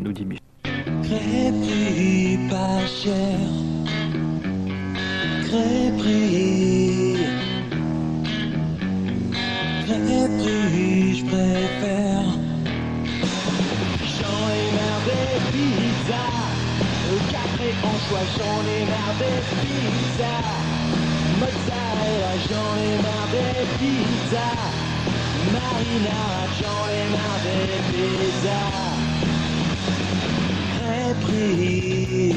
nous. Crêperie pas cher. Crêperie. Crêperie, je préfère. J'en ai marre des pizzas. Le café en choix, j'en ai marre des pizzas. Mozzarella, j'en ai marre des pizzas. Marinade, j'en ai marre des pizzas. Crêperie.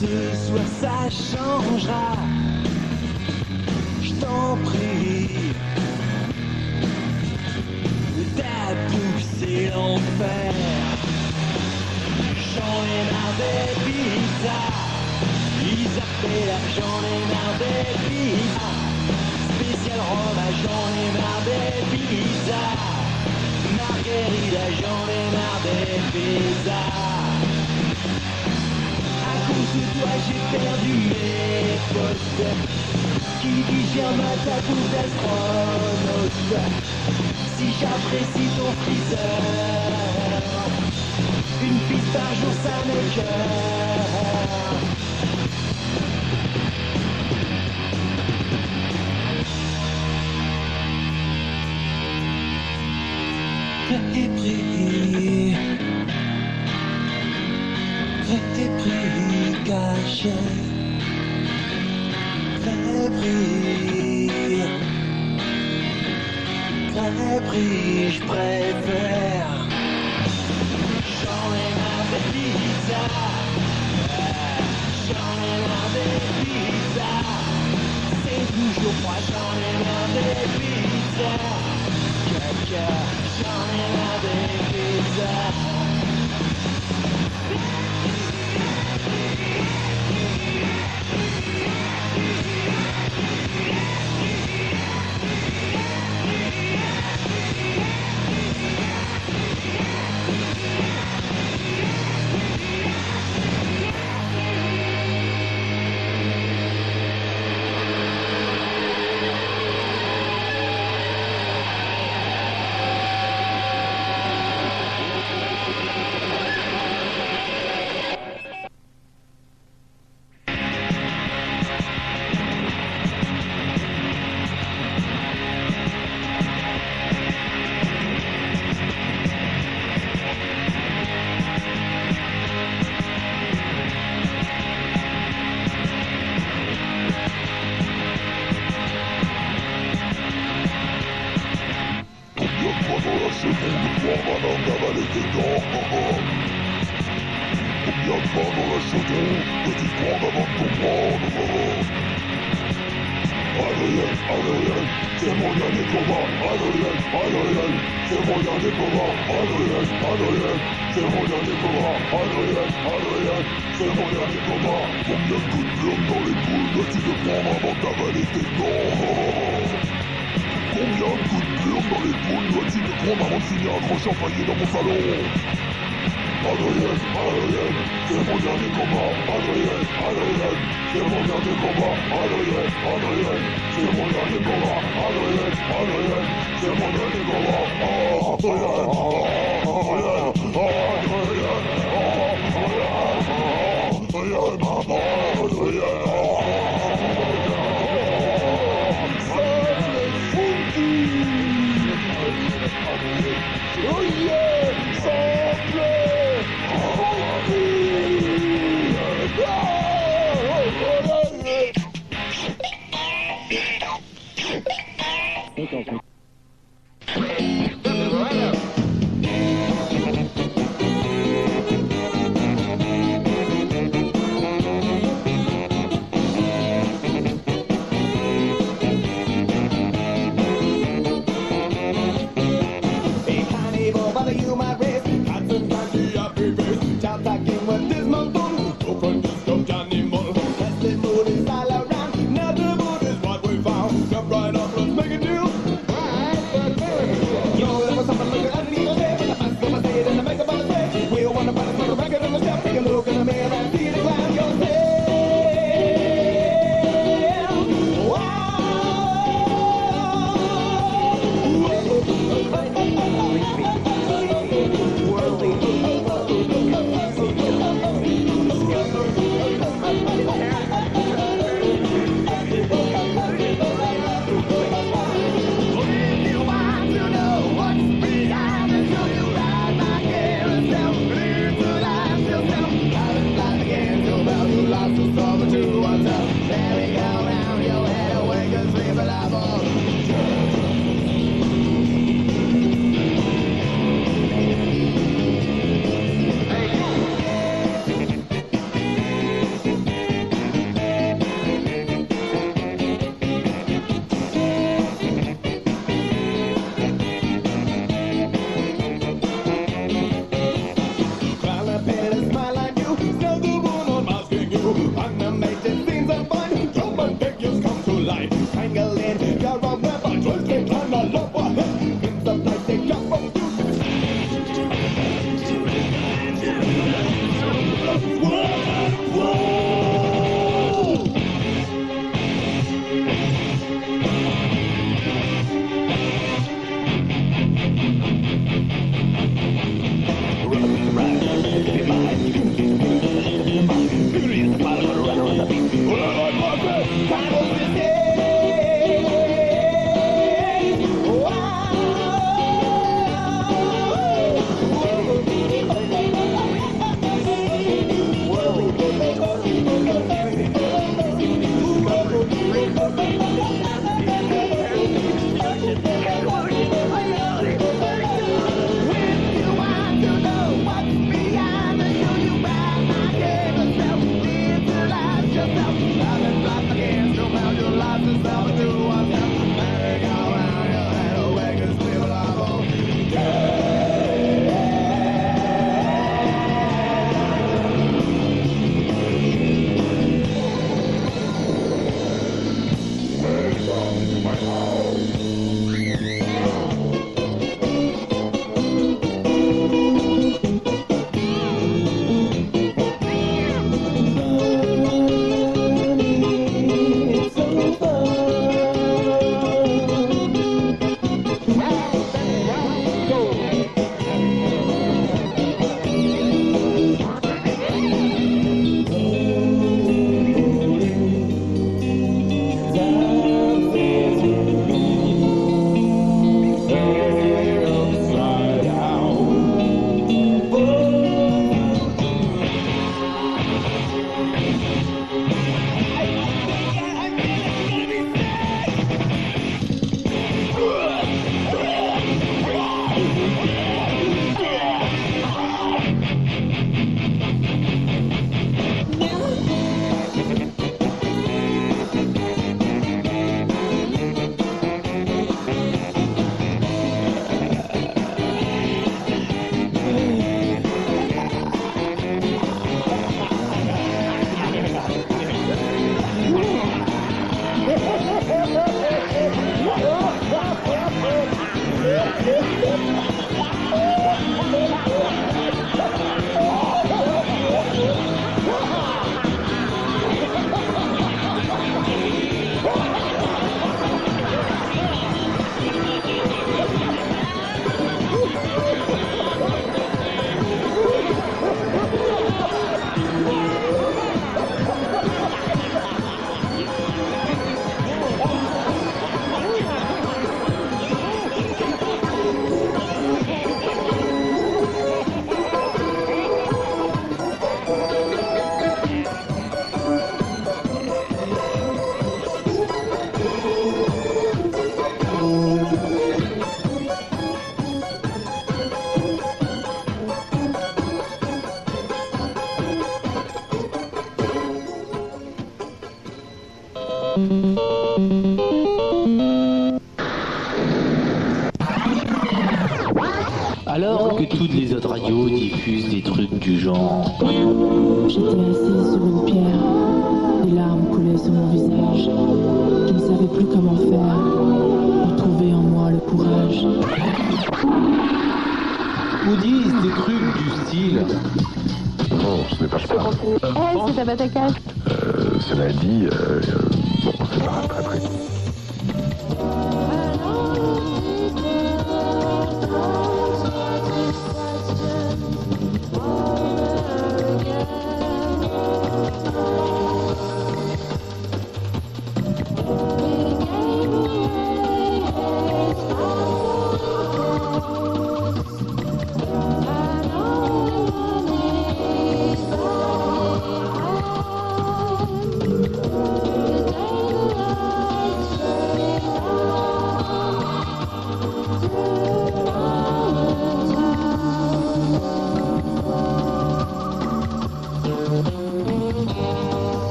Ce soir ça changera. Je t'en prie. T'as poussé l'enfer. J'en ai marre des pizzas. Isabella, j'en ai marre des pizzas. Spécial Roma, j'en ai marre des pizzas. Margherita, j'en ai marre des pizzas. À cause de toi, j'ai perdu mes potes. Qui digère ma taboue d'astronaute Si j'apprécie ton freezer Une piste par jour, ça m'écoeure Crêperie Crêperie cachée Crêperie Crêperie, je préfère. J'en ai marre des pizzas. J'en ai marre des pizzas. C'est toujours froid, j'en ai marre des pizzas. Caca, j'en ai marre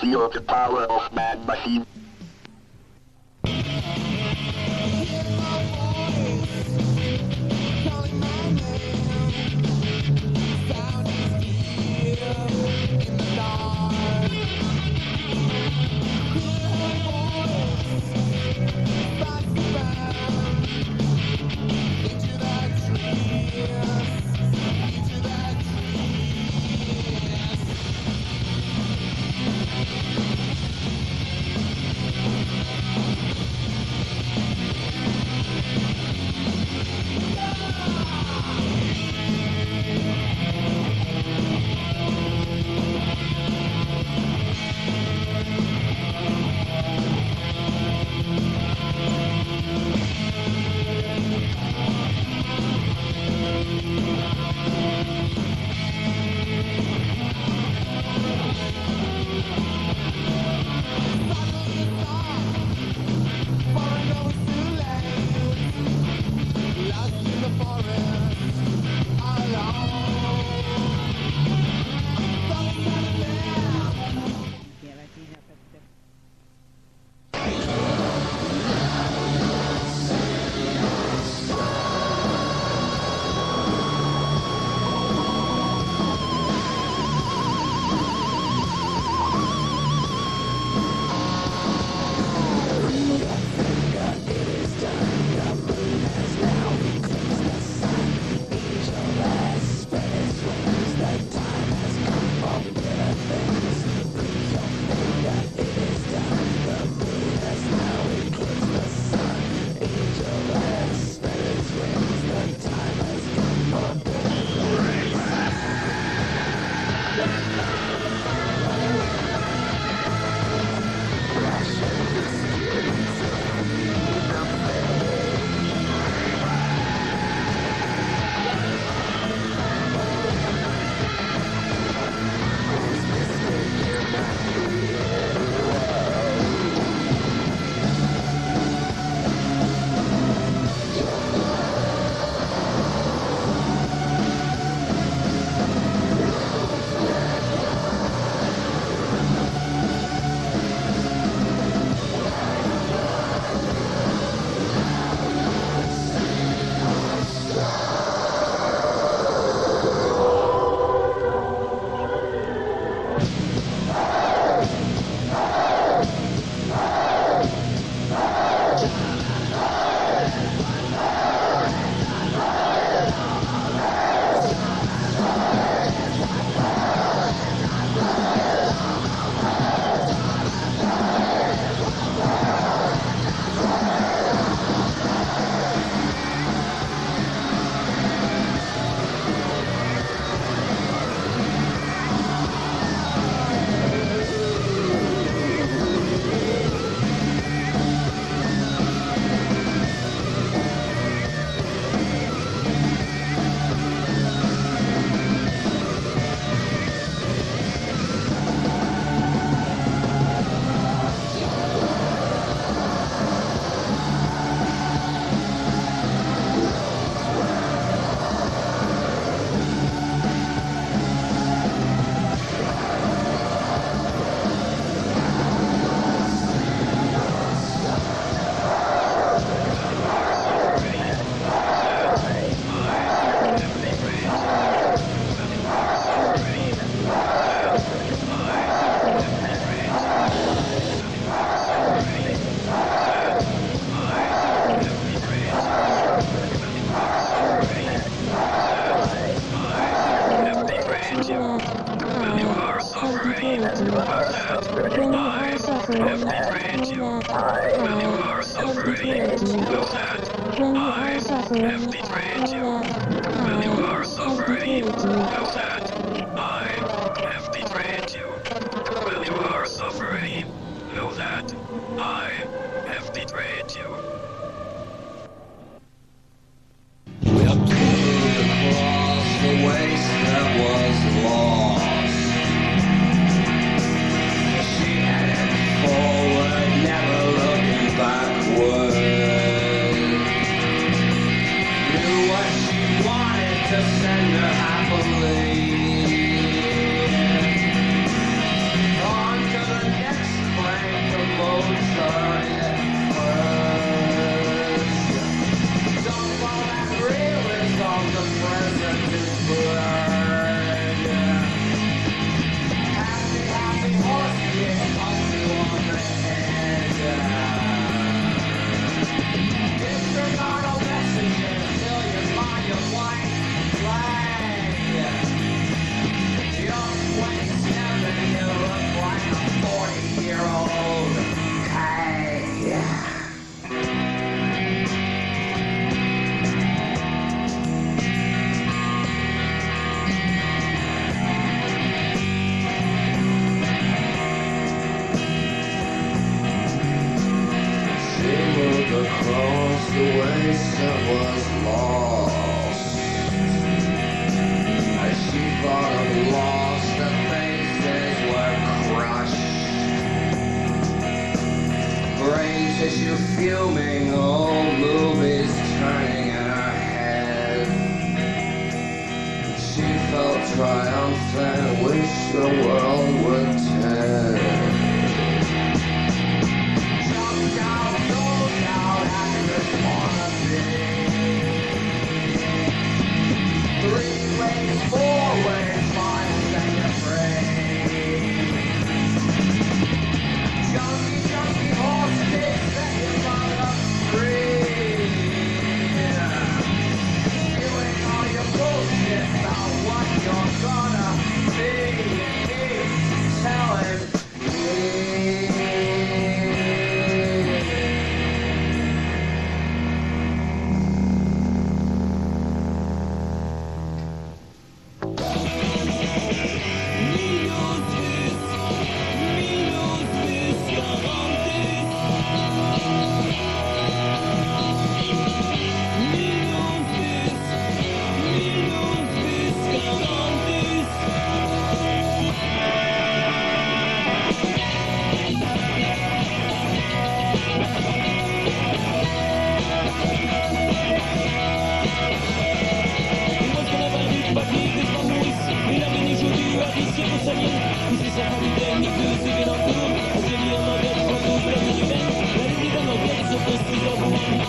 feel the power of Man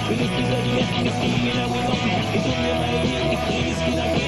It's the dirty, it's the skin, I will go back. It's the real, it's the skin,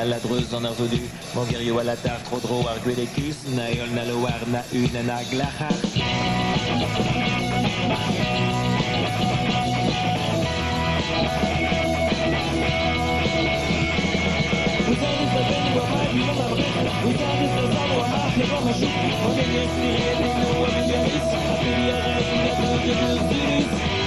Wana, Ladruz, Zonarzodu, Mongerio, Alatar, Trodro, Arguedekus, Naeol, Naloar, Nahu, Nanaglahar. ومن يسير منه ومن يئس حتى يغني الدنيا الزرس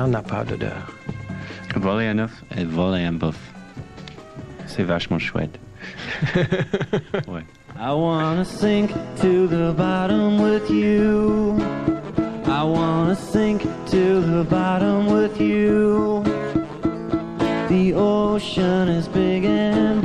ça, n'a pas d'odeur. Volayanov et C'est vachement chouette. ouais. I wanna sink to the bottom with you. I wanna sink to the bottom with you. The ocean is big and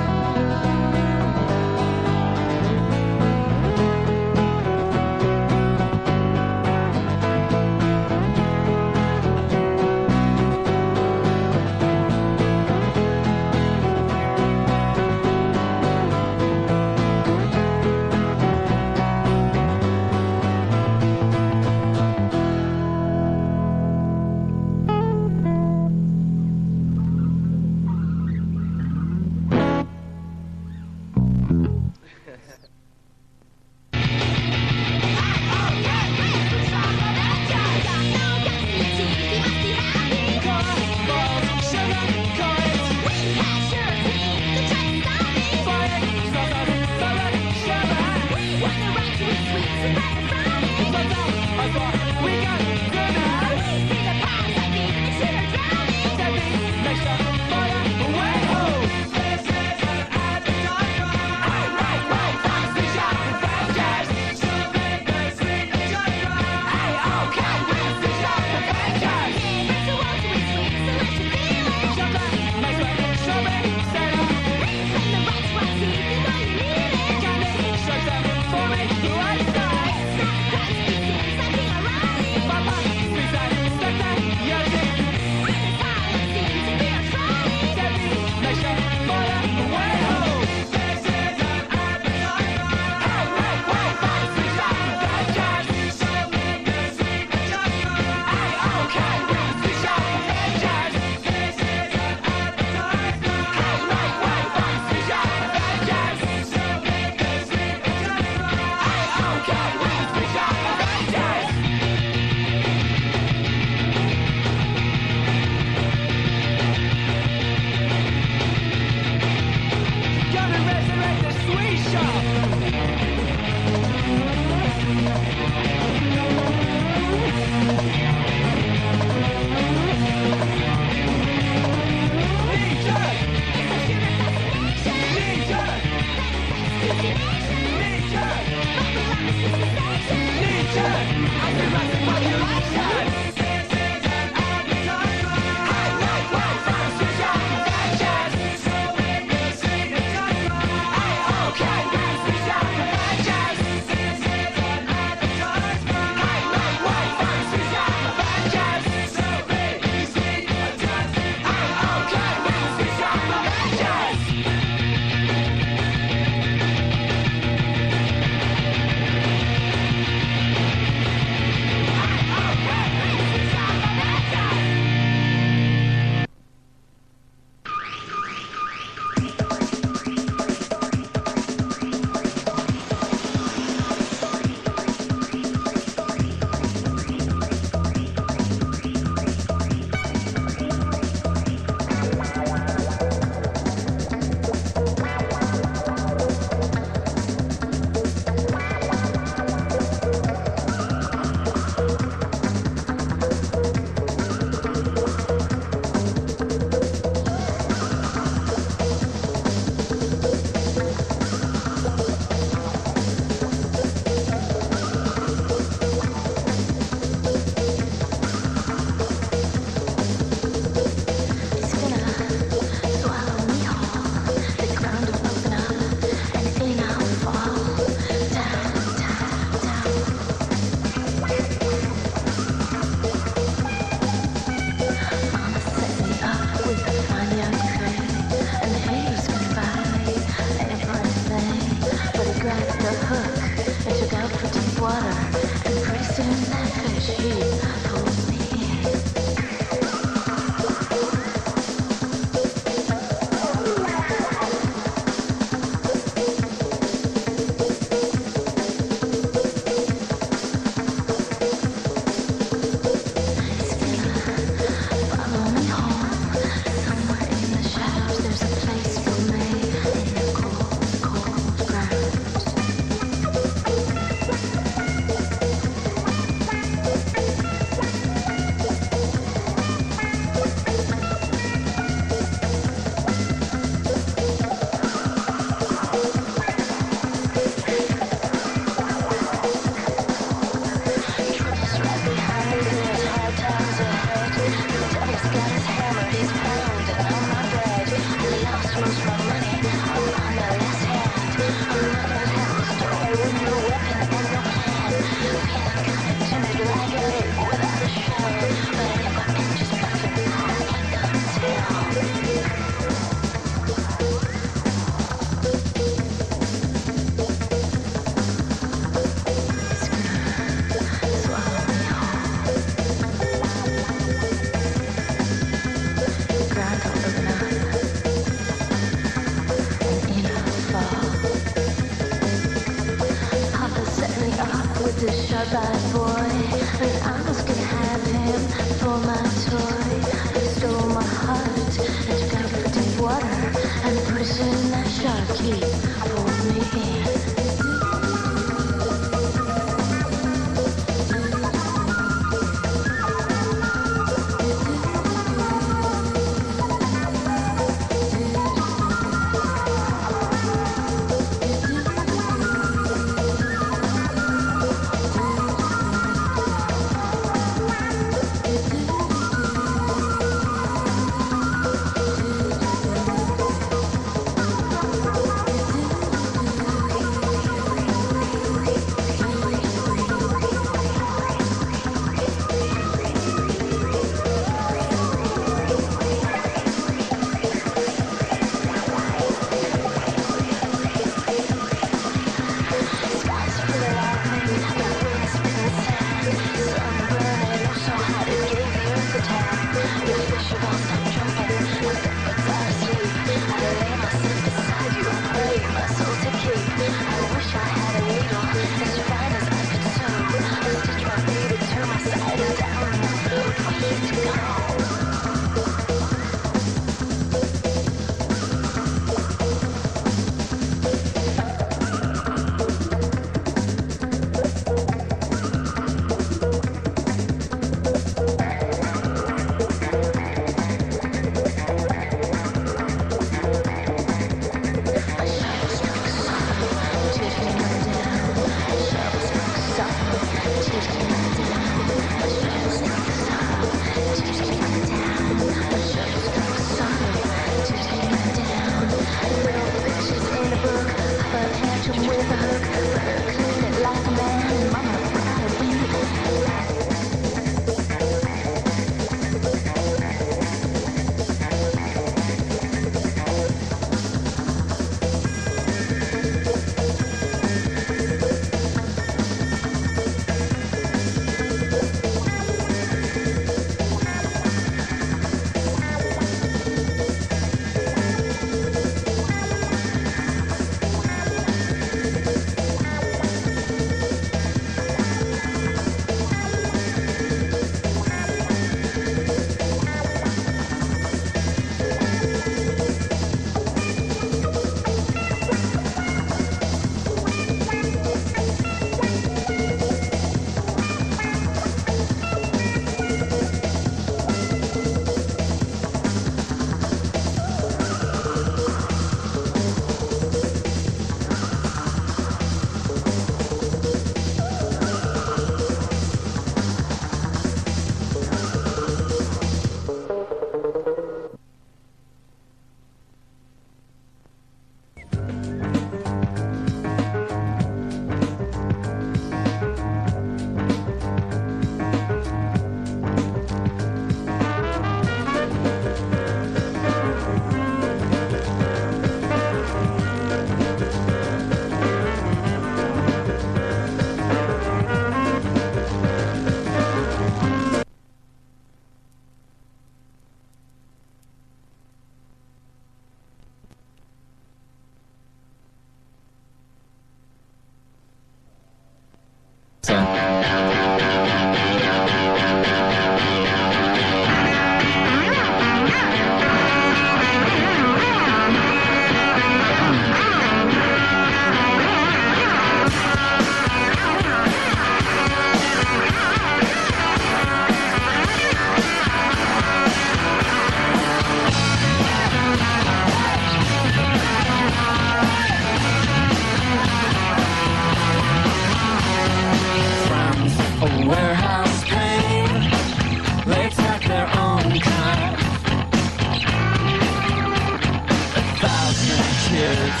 tears,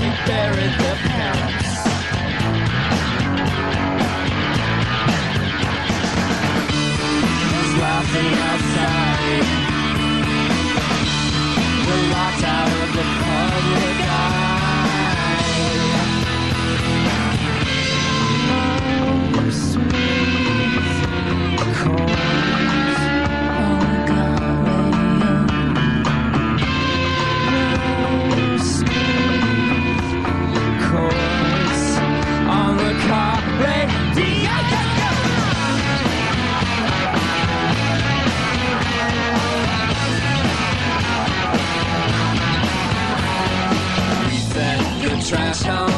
we buried their parents. Who's laughing outside? We're locked out. tone.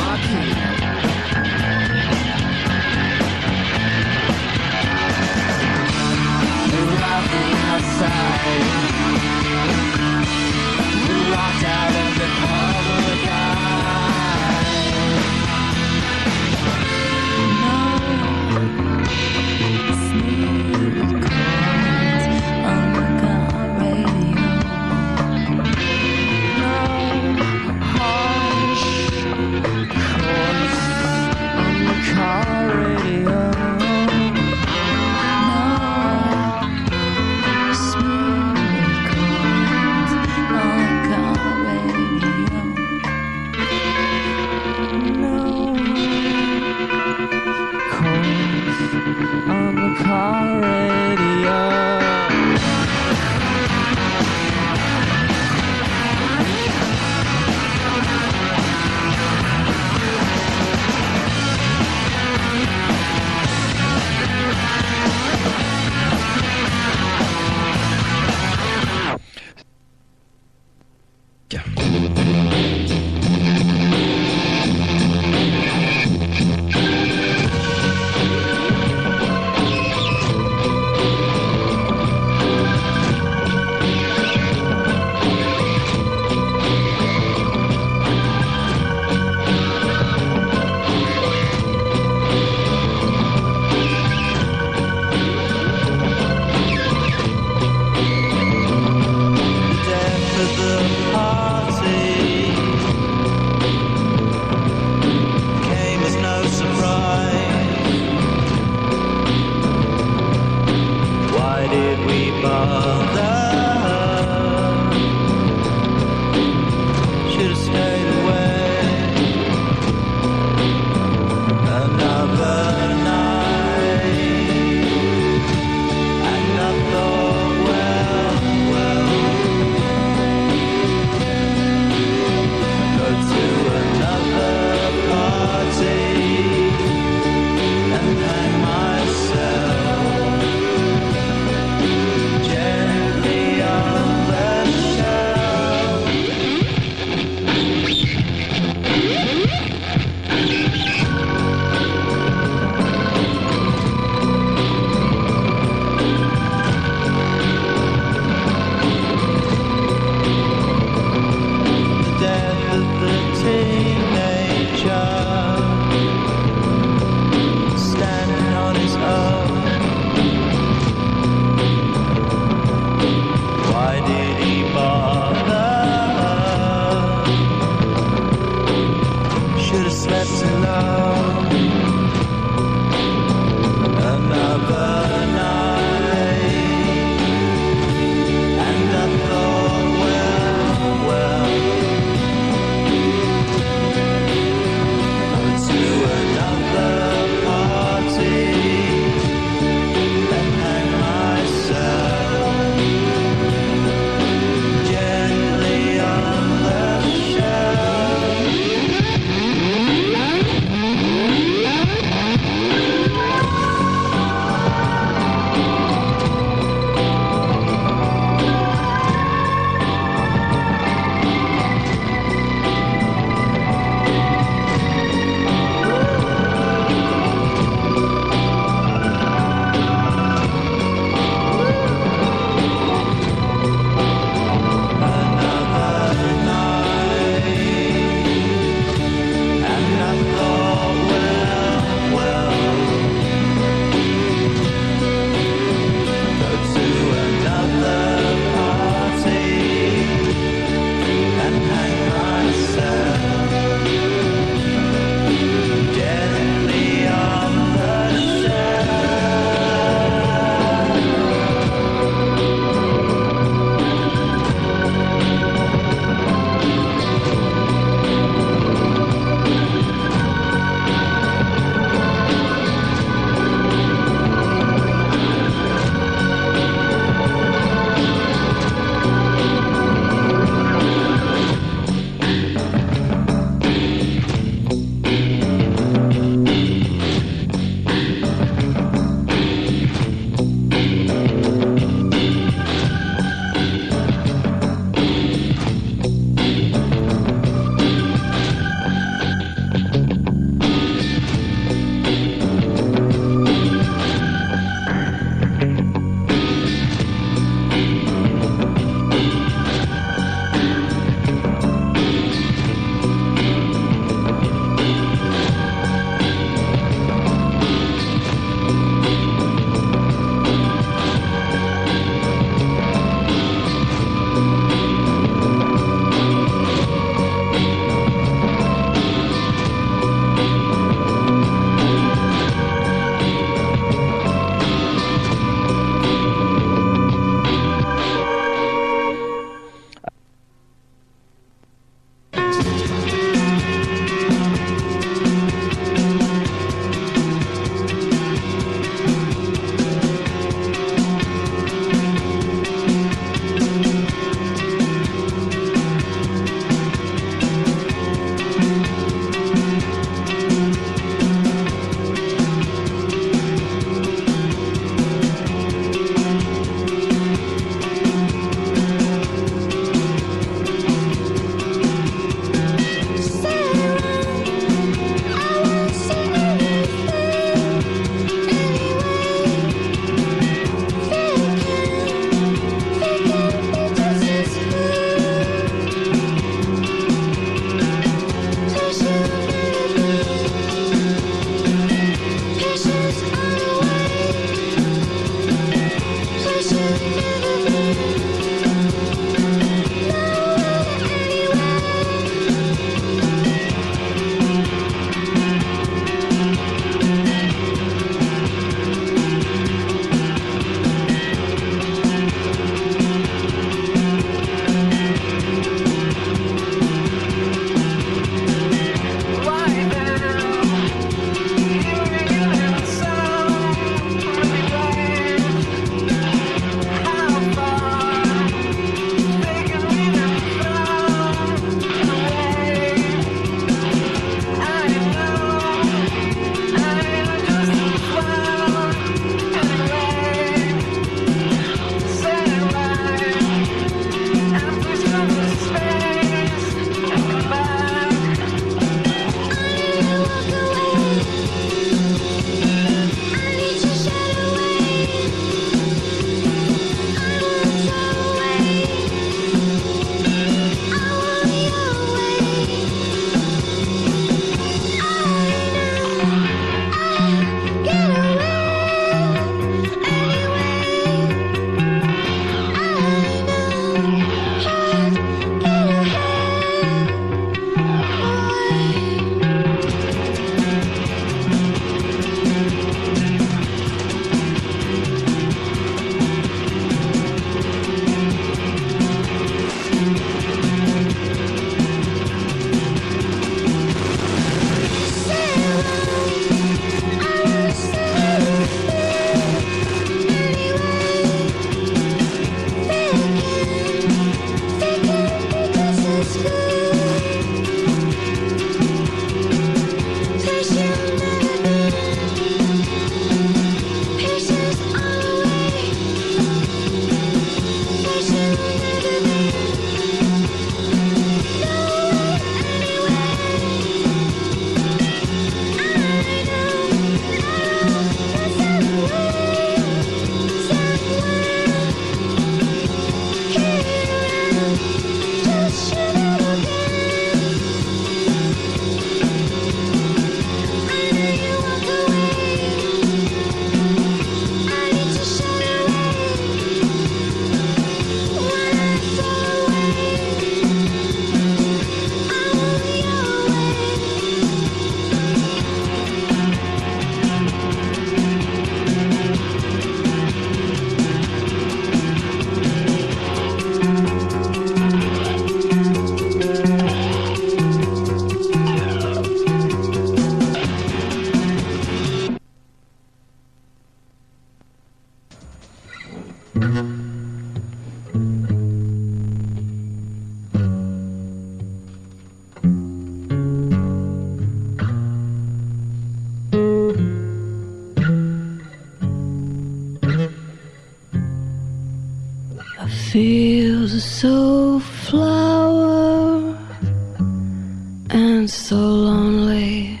and so lonely.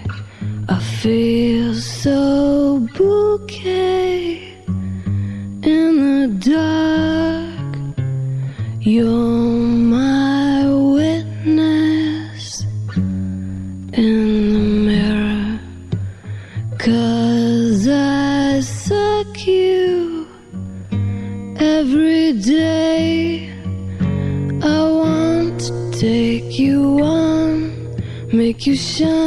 I feel so bouquet in the dark. You're 像。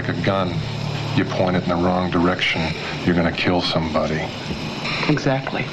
like a gun. You point it in the wrong direction, you're going to kill somebody. Exactly.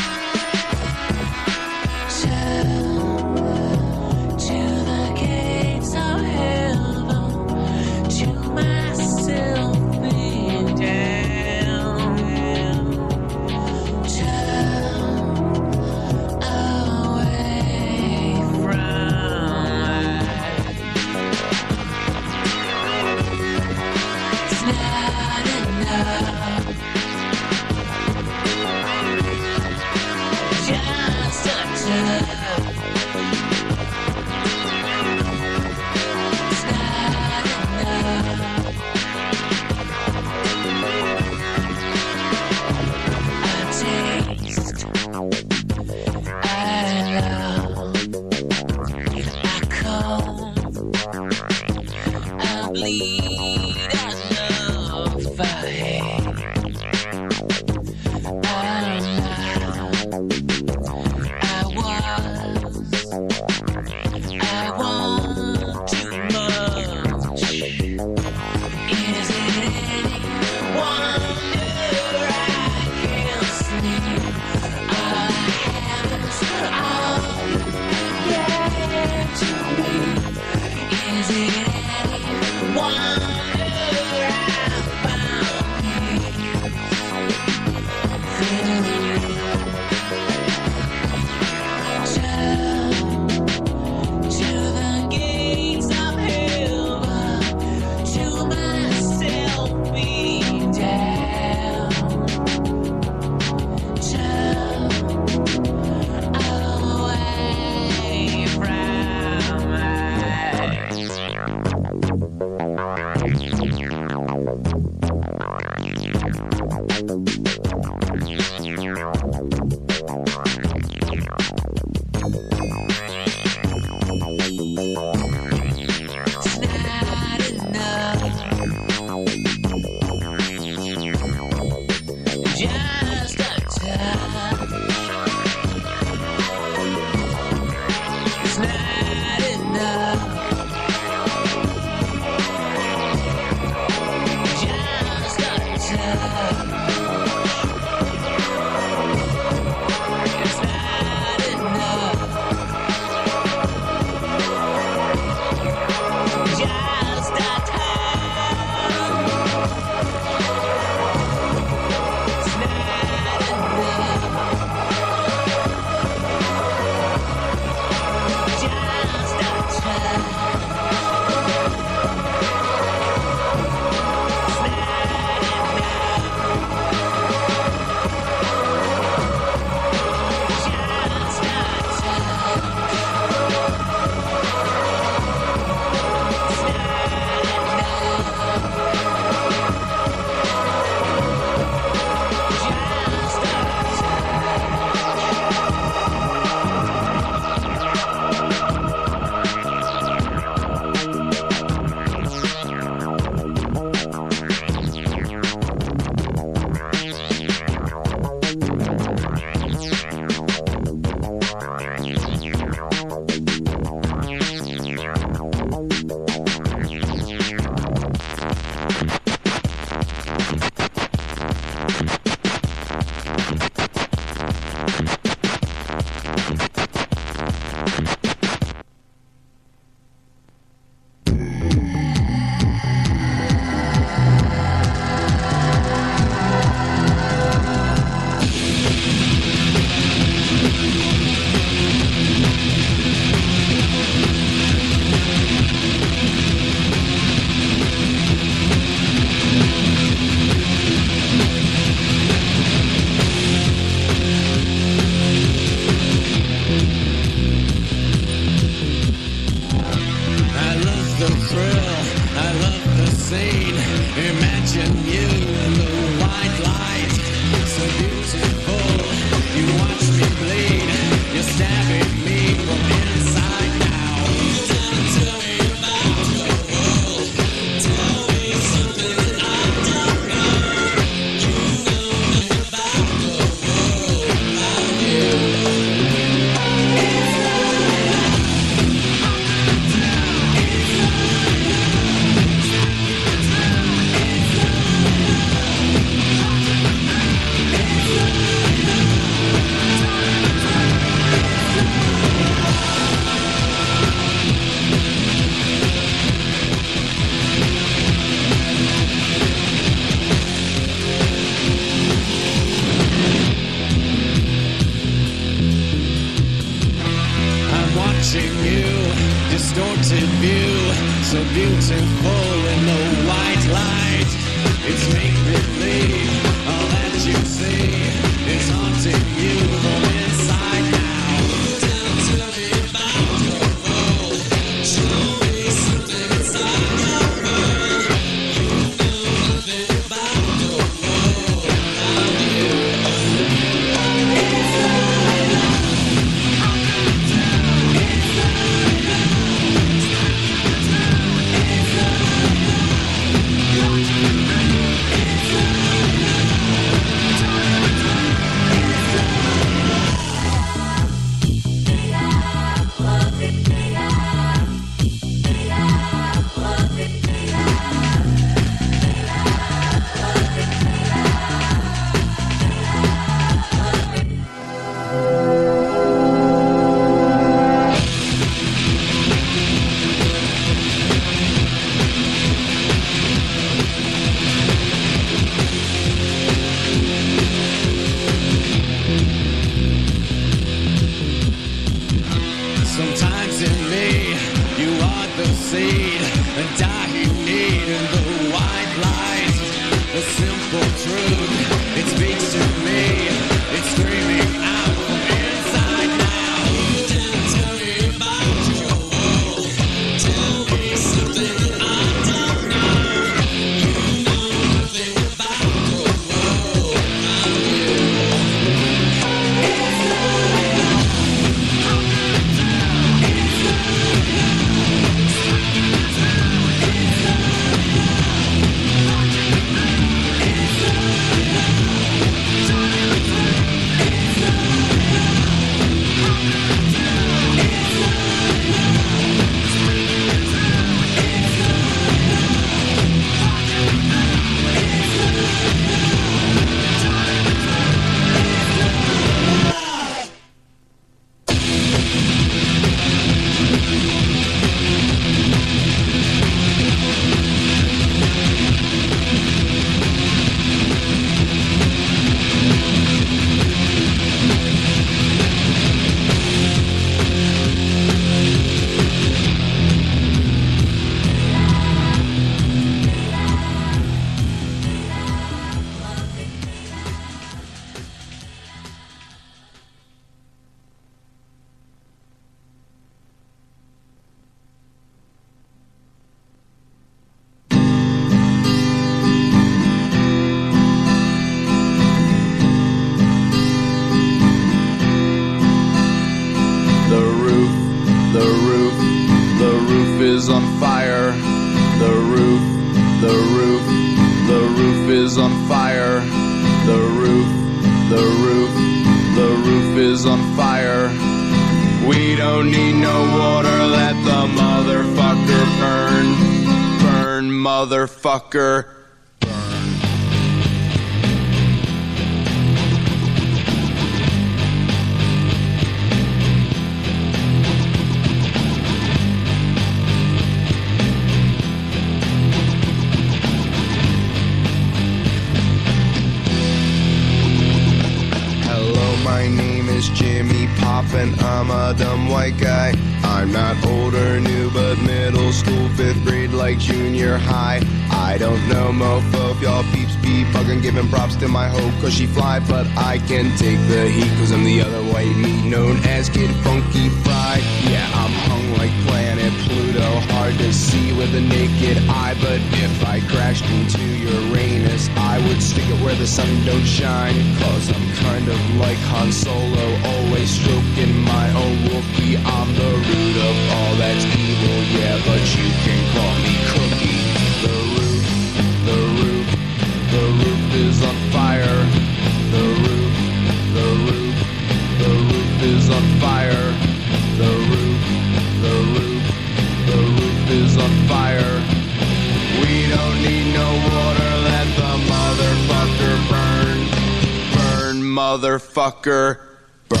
Motherfucker, burn.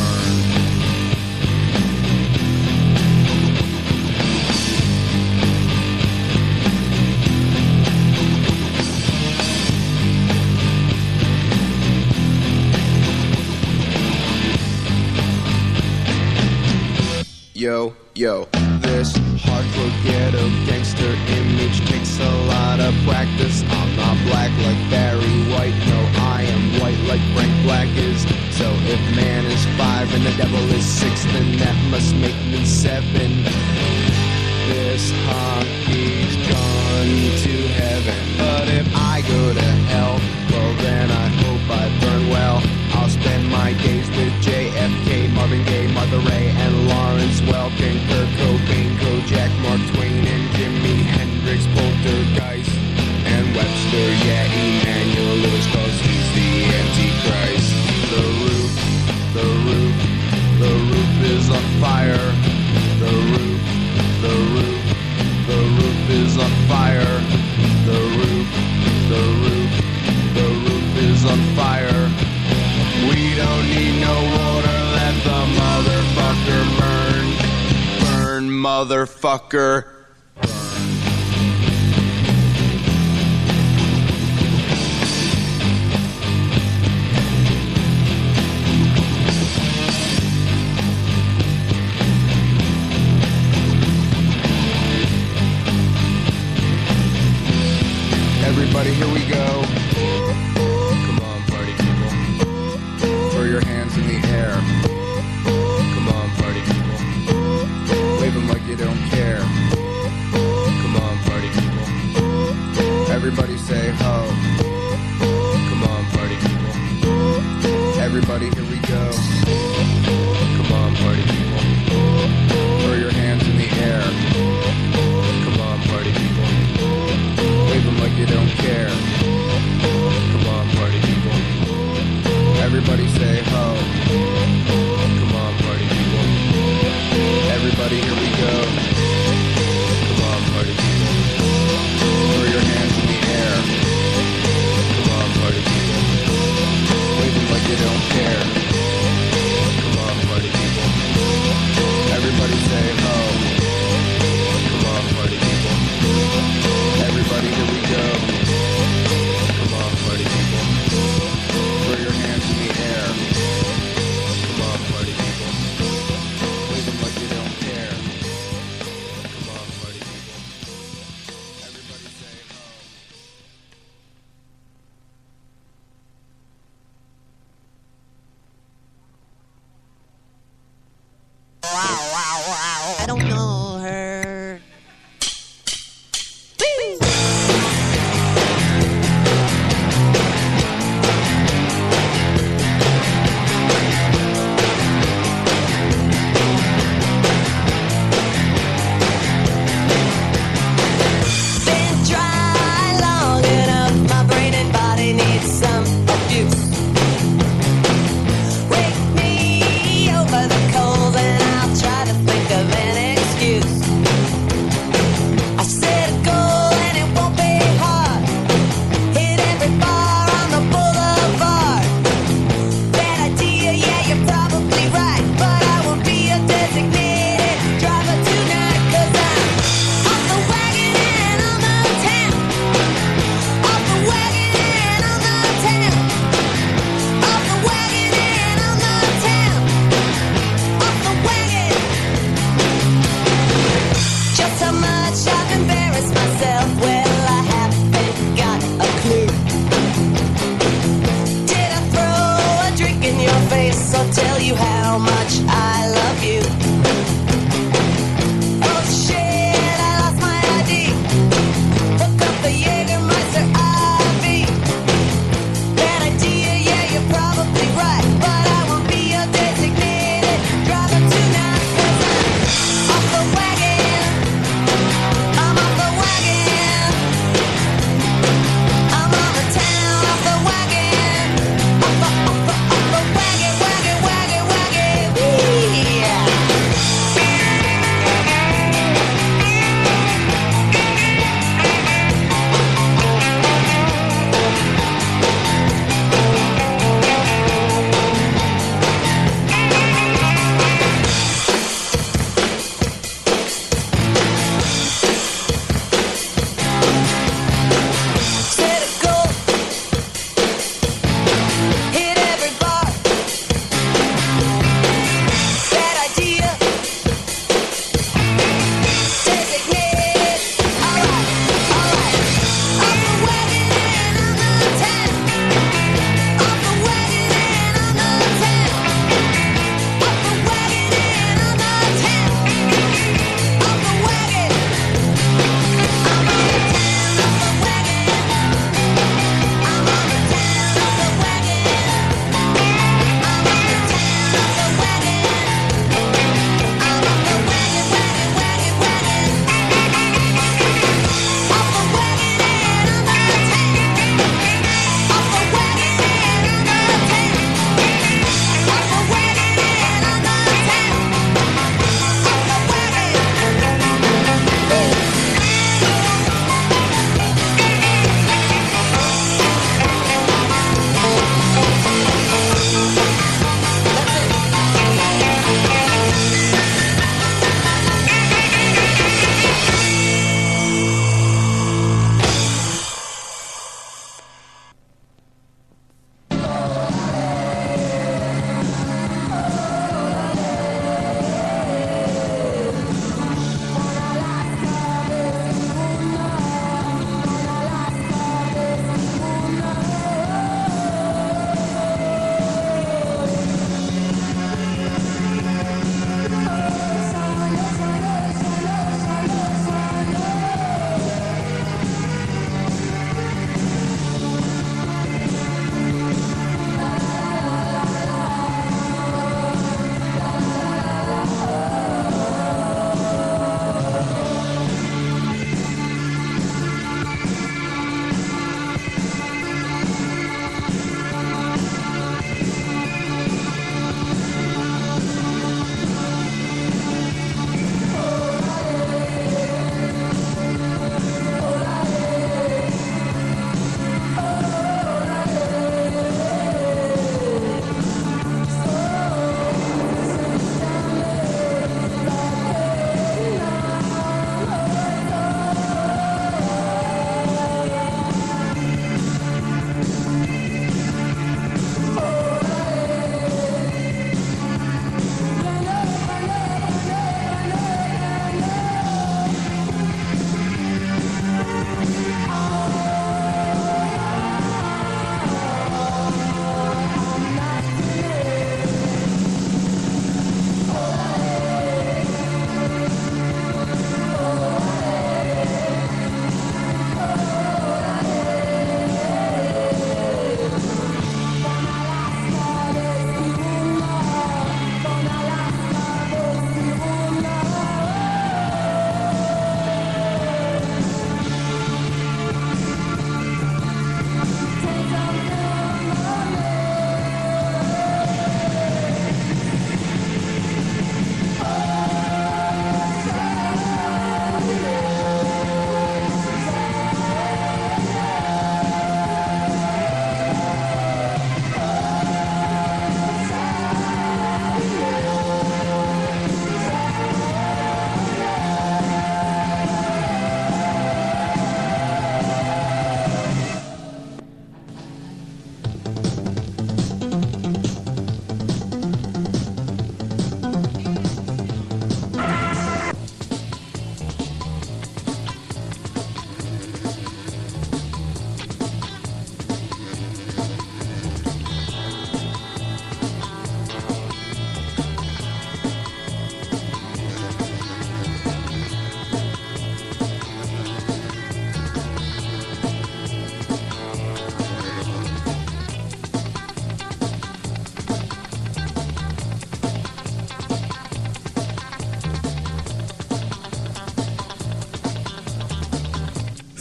Yo, yo, this ghetto gangster image takes a lot of practice. I'm not black like Barry White, no, I am white like Frank Black is. So if man is five and the devil is six, then that must make me seven. This hockey's gone to heaven, but if I go to hell, well then I hope I burn well. I'll spend my days with JFK, Marvin Gaye, Martha Ray, and Lawrence Welkin, Kurt Cobain, Kojak, Mark Twain, and Jimi Hendrix, Poltergeist, and Webster, yeah, Emmanuel Lewis, cause he's the Antichrist. The roof, the roof, the roof is on fire. The roof, the roof, the roof is on fire. The roof, the roof, the roof is on fire. We don't need no water, let the motherfucker. Everybody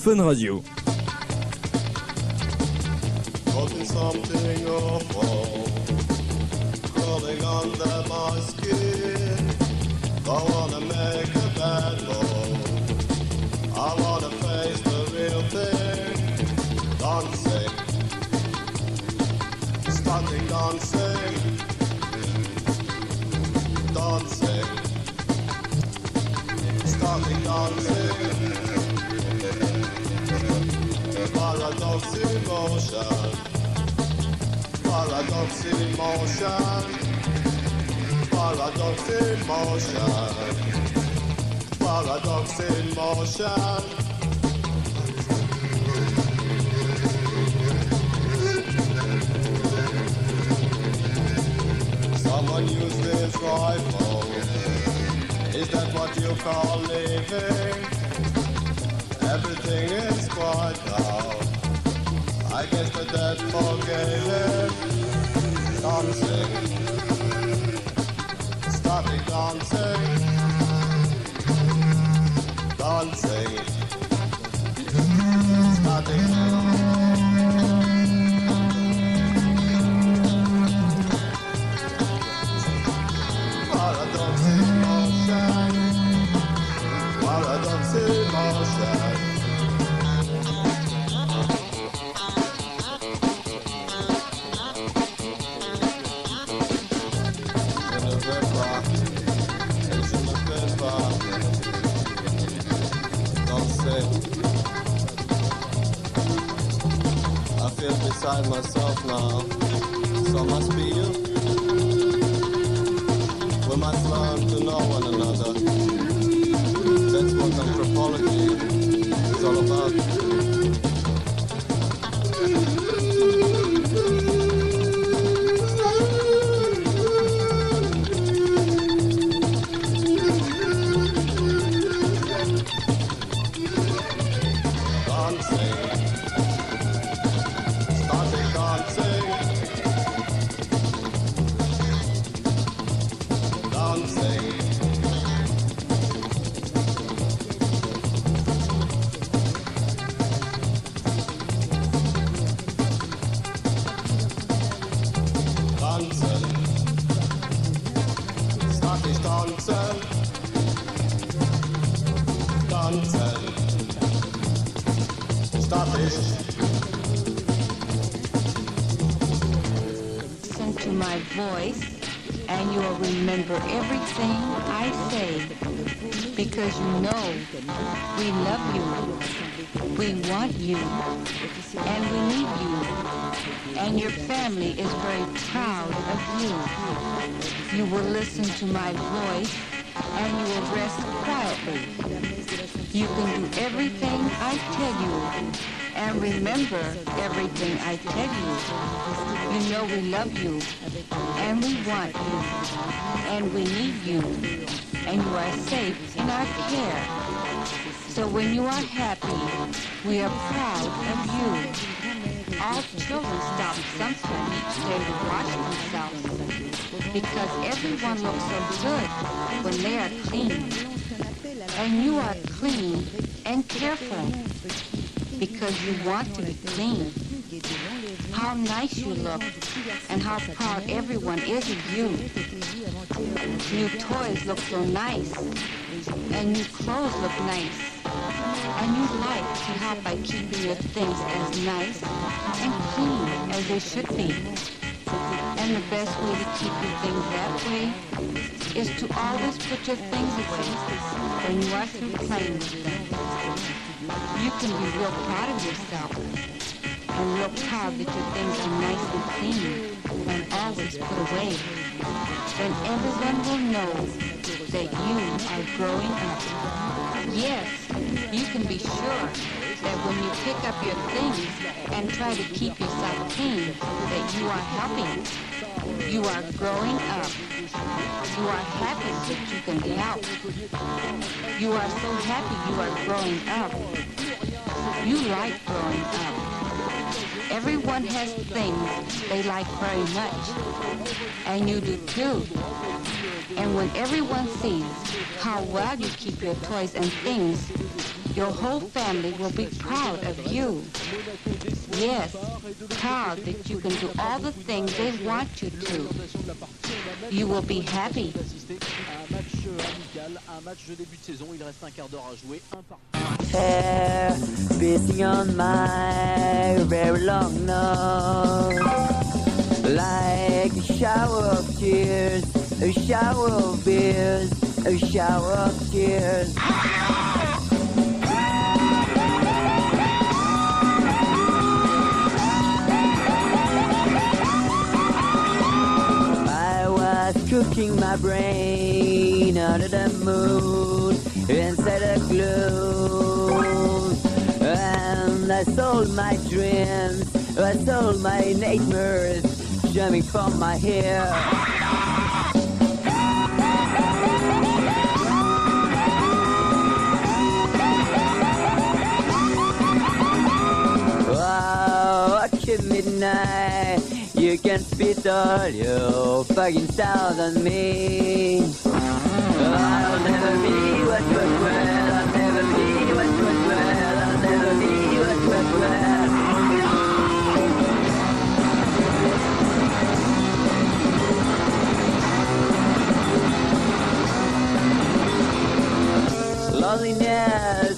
Fun Radio. Paradox in motion. Paradox in motion. Paradox in motion. Someone use this rifle. Is that what you call living? Everything is quiet now. I guess the dead forgave it. Dancing. Starting dancing. Dancing. Starting. Paradox beside myself now, so must be you. Because you know we love you, we want you, and we need you. And your family is very proud of you. You will listen to my voice, and you will rest quietly. You can do everything I tell you, and remember everything I tell you. You know we love you, and we want you, and we need you, and you are safe in care. So when you are happy, we are proud of you. All children stop sometime each day to wash themselves because everyone looks so good when they are clean. And you are clean and careful because you want to be clean. How nice you look and how proud everyone is of you. New toys look so nice and new clothes look nice. And you like to help by keeping your things as nice and clean as they should be. And the best way to keep your things that way is to always put your things away when you are through playing with them. You can be real proud of yourself and real proud that your things are nice and clean and always put away. Then everyone will know that you are growing up. Yes, you can be sure that when you pick up your things and try to keep yourself clean, that you are helping. You are growing up. You are happy that you can help. You are so happy you are growing up. You like growing up. Everyone has things they like very much, and you do too. And when everyone sees how well you keep your toys and things, your whole family will be proud of you. Yes, proud that you can do all the things they want you to. You will be happy. Beating on my very long nose like a shower of tears, a shower of beers, a shower of tears. Cooking my brain under the moon inside a glue. And I sold my dreams, I sold my nightmares, jumping from my hair. Midnight you can spit all your fucking stars on me. Oh, I'll never be what you well, I'll never be what I'll never be what. Loneliness